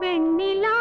வெண்ணிலா